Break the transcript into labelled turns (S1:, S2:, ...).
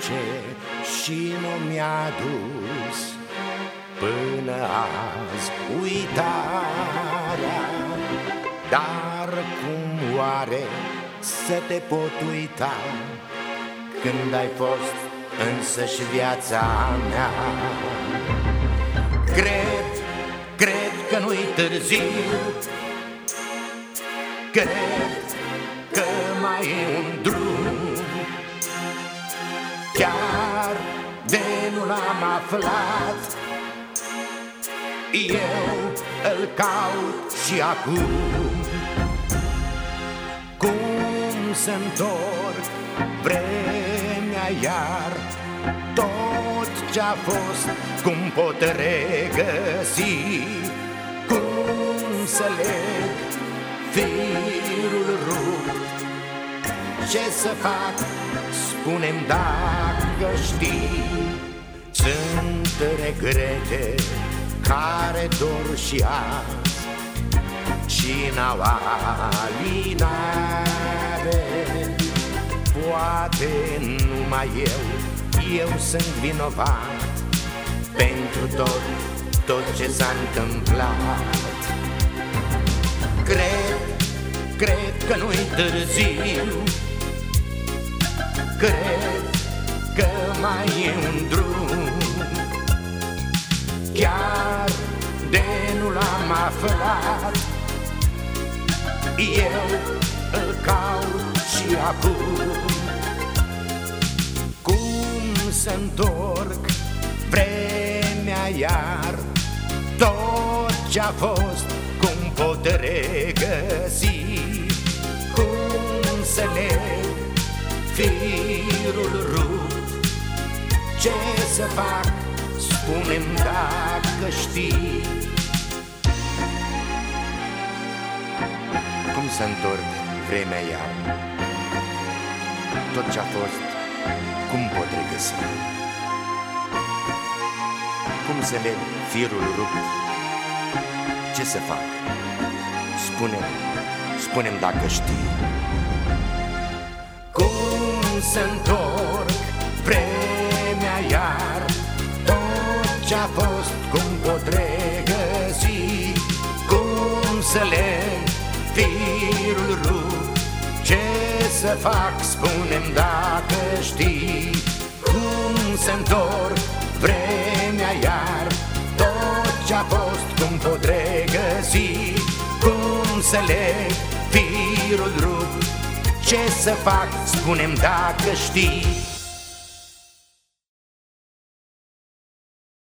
S1: duce și nu mi-a dus. Până azi uitarea Dar cum oare să te pot uita? Când ai fost însăși viața mea? Cred, cred că nu-i târziu. Cred că mai e un drum Chiar de nu l-am aflat. Eu îl caut și acum. Cum să întorc vremea iar? Tot ce-a fost, cum pot regăsi? Cum să leg firul rupt? Ce să fac? Spune-mi dacă știi. Sunt regrete care dor și azi Și n-au alinare Poate numai eu, eu sunt vinovat Pentru tot, tot ce s-a întâmplat. Cred, cred că nu-i târziu. Cred că mai e un drum. Chiar de nu l-am aflat Eu îl caut și acum. Cum să întorc vremea iar Tot ce-a fost, cum pot regăsi? Cum să leg firul rupt? Ce să fac, spune-mi dacă știi. Cum să întorc vremea iar Tot ce-a fost, cum pot regăsi? Cum să leg firul rupt? Ce să fac, spune-mi, spune-mi dacă știi. Să întorc vremea iar Tot ce-a fost, cum pot regăsi Cum să leg firul rupt Ce să fac, spune-mi dacă știi? Cum să întorc vremea iar? Tot ce-a fost, cum pot regăsi? Cum să leg firul rupt ce să fac, spunem dacă știi